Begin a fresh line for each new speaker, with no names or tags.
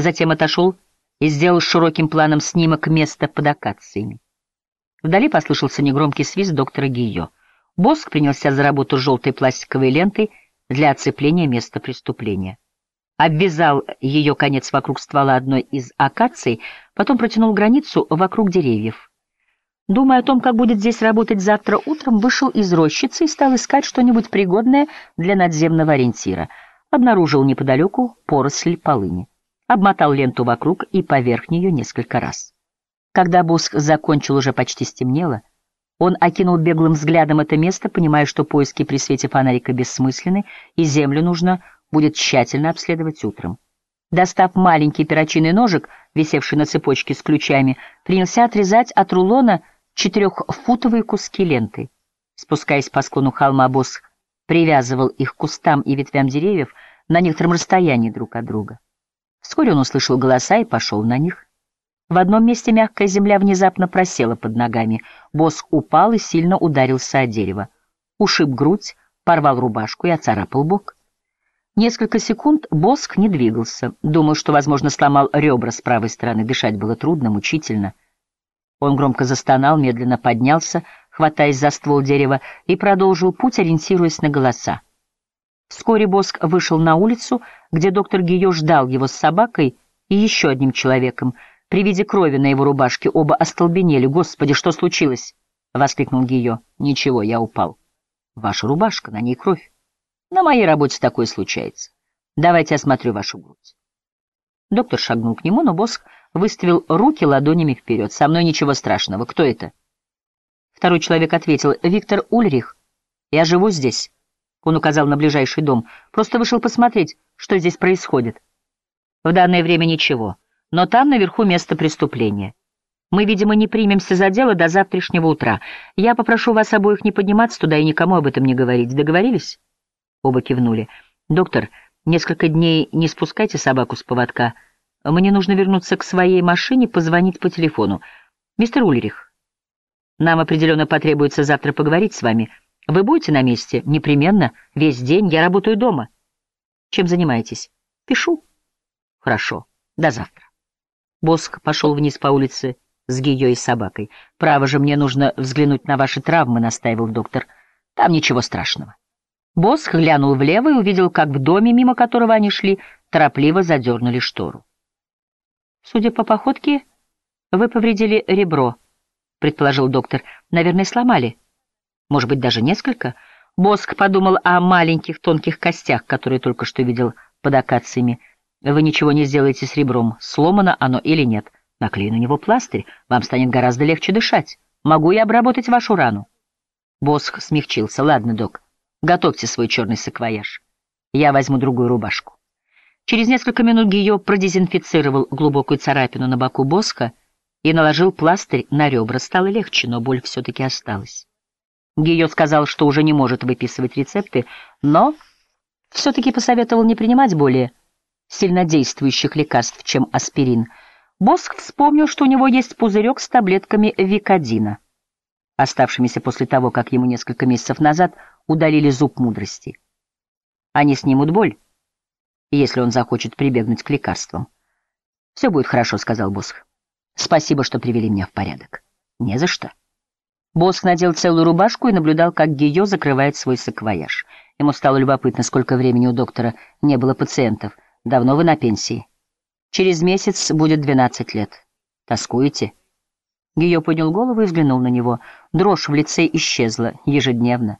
Затем отошел и сделал широким планом снимок места под акациями. Вдали послышался негромкий свист доктора Гийо. Боск принялся за работу желтой пластиковой лентой для оцепления места преступления. Обвязал ее конец вокруг ствола одной из акаций, потом протянул границу вокруг деревьев. Думая о том, как будет здесь работать завтра утром, вышел из рощицы и стал искать что-нибудь пригодное для надземного ориентира. Обнаружил неподалеку поросль полыни. Обмотал ленту вокруг и поверх нее несколько раз. Когда Боск закончил, уже почти стемнело. Он окинул беглым взглядом это место, понимая, что поиски при свете фонарика бессмысленны, и землю нужно будет тщательно обследовать утром. Достав маленький перочинный ножик, висевший на цепочке с ключами, принялся отрезать от рулона четырехфутовые куски ленты. Спускаясь по склону холма, босс привязывал их к кустам и ветвям деревьев на некотором расстоянии друг от друга. Вскоре он услышал голоса и пошел на них. В одном месте мягкая земля внезапно просела под ногами. Босс упал и сильно ударился о дерево. Ушиб грудь, порвал рубашку и оцарапал бок. Несколько секунд Боск не двигался, думал, что, возможно, сломал ребра с правой стороны. Дышать было трудно, мучительно. Он громко застонал, медленно поднялся, хватаясь за ствол дерева, и продолжил путь, ориентируясь на голоса. Вскоре Боск вышел на улицу, где доктор Гио ждал его с собакой и еще одним человеком. При виде крови на его рубашке оба остолбенели. «Господи, что случилось?» — воскликнул Гио. «Ничего, я упал». «Ваша рубашка, на ней кровь». На моей работе такое случается. Давайте осмотрю вашу грудь. Доктор шагнул к нему, но Боск выставил руки ладонями вперед. Со мной ничего страшного. Кто это? Второй человек ответил. Виктор Ульрих. Я живу здесь. Он указал на ближайший дом. Просто вышел посмотреть, что здесь происходит. В данное время ничего. Но там наверху место преступления. Мы, видимо, не примемся за дело до завтрашнего утра. Я попрошу вас обоих не подниматься туда и никому об этом не говорить. Договорились? Оба кивнули. «Доктор, несколько дней не спускайте собаку с поводка. Мне нужно вернуться к своей машине, позвонить по телефону. Мистер Ульрих, нам определенно потребуется завтра поговорить с вами. Вы будете на месте? Непременно. Весь день. Я работаю дома. Чем занимаетесь? Пишу. Хорошо. До завтра». Боск пошел вниз по улице с Гио и собакой. «Право же, мне нужно взглянуть на ваши травмы», — настаивал доктор. «Там ничего страшного». Босс глянул влево и увидел, как в доме, мимо которого они шли, торопливо задернули штору. «Судя по походке, вы повредили ребро», — предположил доктор. «Наверное, сломали. Может быть, даже несколько?» Боск подумал о маленьких тонких костях, которые только что видел под акациями. «Вы ничего не сделаете с ребром, сломано оно или нет. Наклею на него пластырь, вам станет гораздо легче дышать. Могу я обработать вашу рану?» Боск смягчился. «Ладно, док». Готовьте свой черный саквояж. Я возьму другую рубашку. Через несколько минут Гио продезинфицировал глубокую царапину на боку Боска и наложил пластырь на ребра. Стало легче, но боль все-таки осталась. Гио сказал, что уже не может выписывать рецепты, но все-таки посоветовал не принимать более сильнодействующих лекарств, чем аспирин. Боск вспомнил, что у него есть пузырек с таблетками викодина, оставшимися после того, как ему несколько месяцев назад удалили зуб мудрости. Они снимут боль, если он захочет прибегнуть к лекарствам. «Все будет хорошо», — сказал Босх. «Спасибо, что привели меня в порядок». «Не за что». Босх надел целую рубашку и наблюдал, как Гио закрывает свой саквояж. Ему стало любопытно, сколько времени у доктора не было пациентов. Давно вы на пенсии? Через месяц будет двенадцать лет. Тоскуете? Гио поднял голову и взглянул на него. Дрожь в лице исчезла ежедневно.